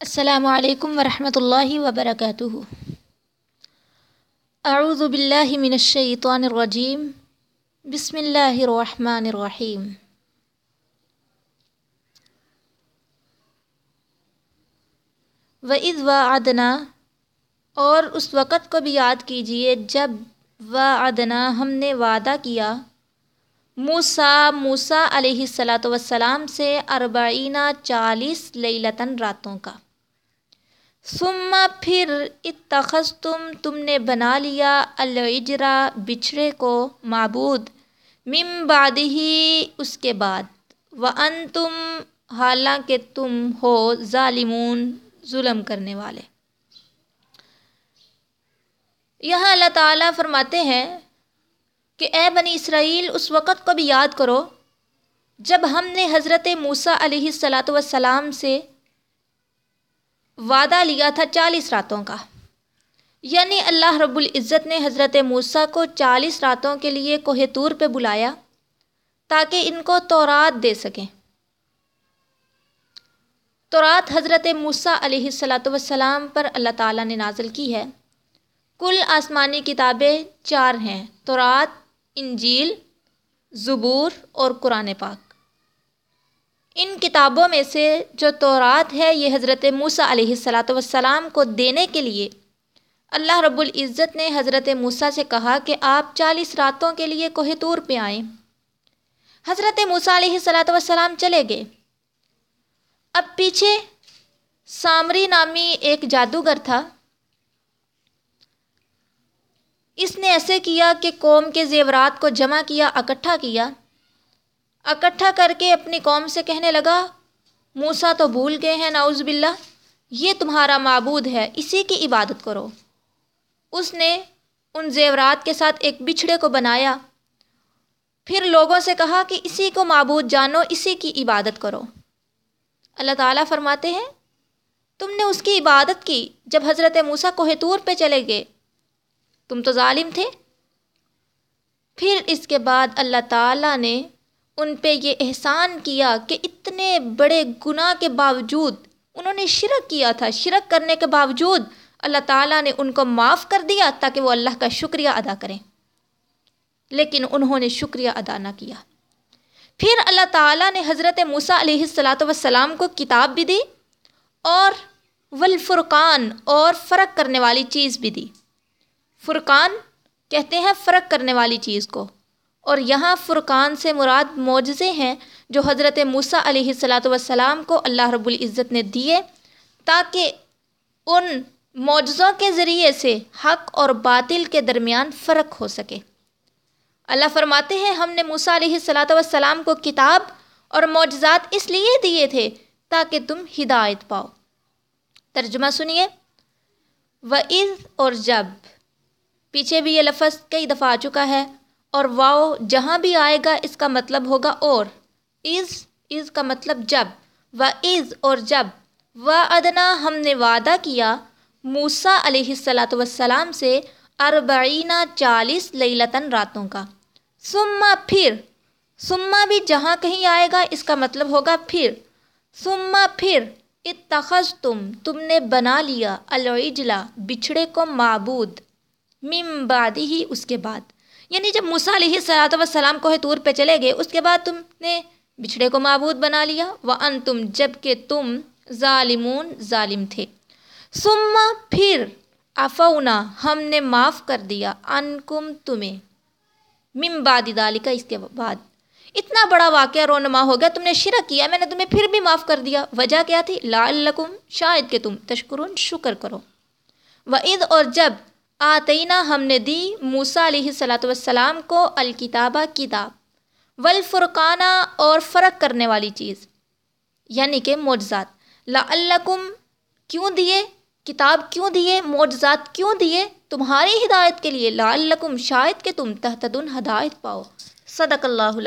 السلام علیکم ورحمۃ اللہ وبرکاتہ۔ اعوذ باللہ من الشیطان الرجیم۔ بسم اللہ الرحمن الرحیم۔ وَإِذْ وَعَدْنَا، اور اس وقت کو بھی یاد کیجیے، جب وعدنا، ہم نے وعدہ کیا، موسیٰ موسیٰ علیہ الصلاۃ والسلام سے اربعینہ چالیس لیلتاً راتوں کا۔ ثم پھر اتخذتم، تم نے بنا لیا العجرا بچھڑے کو معبود۔ من بعدہ اس کے بعد۔ وانتم، حالانکہ تم ہو ظالمون، ظلم کرنے والے۔ یہاں اللہ تعالیٰ فرماتے ہیں کہ اے بنی اسرائیل، اس وقت کو بھی یاد کرو، جب ہم نے حضرت موسیٰ علیہ الصلاۃ والسلام سے وعدہ لیا تھا چالیس راتوں کا۔ یعنی اللہ رب العزت نے حضرت موسیٰ کو چالیس راتوں کے لیے کوہ طور پہ بلایا تاکہ ان کو تورات دے سکیں۔ تورات حضرت موسیٰ علیہ الصلاۃ والسلام پر اللہ تعالیٰ نے نازل کی ہے۔ کل آسمانی کتابیں چار ہیں، تورات، انجیل، زبور اور قرآن پاک۔ ان کتابوں میں سے جو تورات ہے، یہ حضرت موسیٰ علیہ الصلاۃ والسلام کو دینے کے لیے۔ اللہ رب العزت نے حضرت موسیٰ سے کہا کہ آپ چالیس راتوں کے لیے کوہ طور پہ آئیں۔ حضرت موسیٰ علیہ الصلاۃ والسلام چلے گئے۔ اب پیچھے سامری نامی ایک جادوگر تھا۔ اس نے ایسے کیا کہ قوم کے زیورات کو جمع کیا، اکٹھا کیا۔ اکٹھا کر کے اپنی قوم سے کہنے لگا، موسیٰ تو بھول گئے ہیں، نعوذ باللہ۔ یہ تمہارا معبود ہے، اسی کی عبادت کرو۔ اس نے ان زیورات کے ساتھ ایک بچھڑے کو بنایا۔ پھر لوگوں سے کہا کہ اسی کو معبود جانو، اسی کی عبادت کرو۔ اللہ تعالیٰ فرماتے ہیں، تم نے اس کی عبادت کی جب حضرت موسیٰ کوہتور پہ چلے گئے۔ تم تو ظالم تھے۔ پھر اس کے بعد اللہ تعالیٰ نے ان پہ یہ احسان کیا کہ اتنے بڑے گناہ کے باوجود انہوں نے شرک کیا تھا، شرک کرنے کے باوجود اللہ تعالیٰ نے ان کو معاف کر دیا تاکہ وہ اللہ کا شکریہ ادا کریں۔ لیکن انہوں نے شکریہ ادا نہ کیا۔ پھر اللہ تعالیٰ نے حضرت موسیٰ علیہ الصلاۃ والسلام کو کتاب بھی دی اور والفرقان اور فرق کرنے والی چیز بھی دی۔ فرقان کہتے ہیں فرق کرنے والی چیز کو۔ اور یہاں فرقان سے مراد معجزے ہیں جو حضرت موسیٰ علیہ الصلاۃ والسلام کو اللہ رب العزت نے دیے تاکہ ان معجزوں کے ذریعے سے حق اور باطل کے درمیان فرق ہو سکے۔ اللہ فرماتے ہیں، ہم نے موسیٰ علیہ الصلاۃ والسلام کو کتاب اور معجزات اس لیے دیے تھے تاکہ تم ہدایت پاؤ۔ ترجمہ سنیے۔ وَإِذْ اور جب۔ پیچھے بھی یہ لفظ کئی دفعہ آ چکا ہے۔ اور واؤ جہاں بھی آئے گا، اس کا مطلب ہوگا اور۔ از از کا مطلب جب۔ و از اور جب۔ و ادنا، ہم نے وعدہ کیا۔ موسیٰ علیہ الصلاۃ والسلام سے اربعینہ چالیس لیلتاً راتوں کا۔ سما پھر سما بھی جہاں کہیں آئے گا، اس کا مطلب ہوگا پھر۔ سما پھر اتخذ تم تم نے بنا لیا العجلا بچھڑے کو معبود۔ مم بعد ہی اس کے بعد۔ یعنی جب موسیٰ علیہ الصلاۃ والسلام کوہ طور پہ چلے گئے، اس کے بعد تم نے بچھڑے کو معبود بنا لیا۔ و ان تم جبکہ تم ظالمون ظالم تھے۔ سما پھر افونا ہم نے معاف کر دیا۔ انکم تمہیں مم بعد دالکا اس کے بعد۔ اتنا بڑا واقعہ رونما ہو گیا، تم نے شرک کیا، میں نے تمہیں پھر بھی معاف کر دیا۔ وجہ کیا تھی؟ لعلکم شاید کہ تم تشکرون، شکر کرو۔ وعید اور جب آتئینہ ہم نے دی موسیٰ علیہ صلاۃ والسلام کو الکتابہ کتاب، والفرقانہ اور فرق کرنے والی چیز یعنی کہ معجزات۔ لعلکم کیوں دیے؟ کتاب کیوں دیے؟ معجزات کیوں دیے؟ تمہاری ہدایت کے لیے لعلکم شاید کہ تم تہتدن ہدایت پاؤ۔ صدق اللہ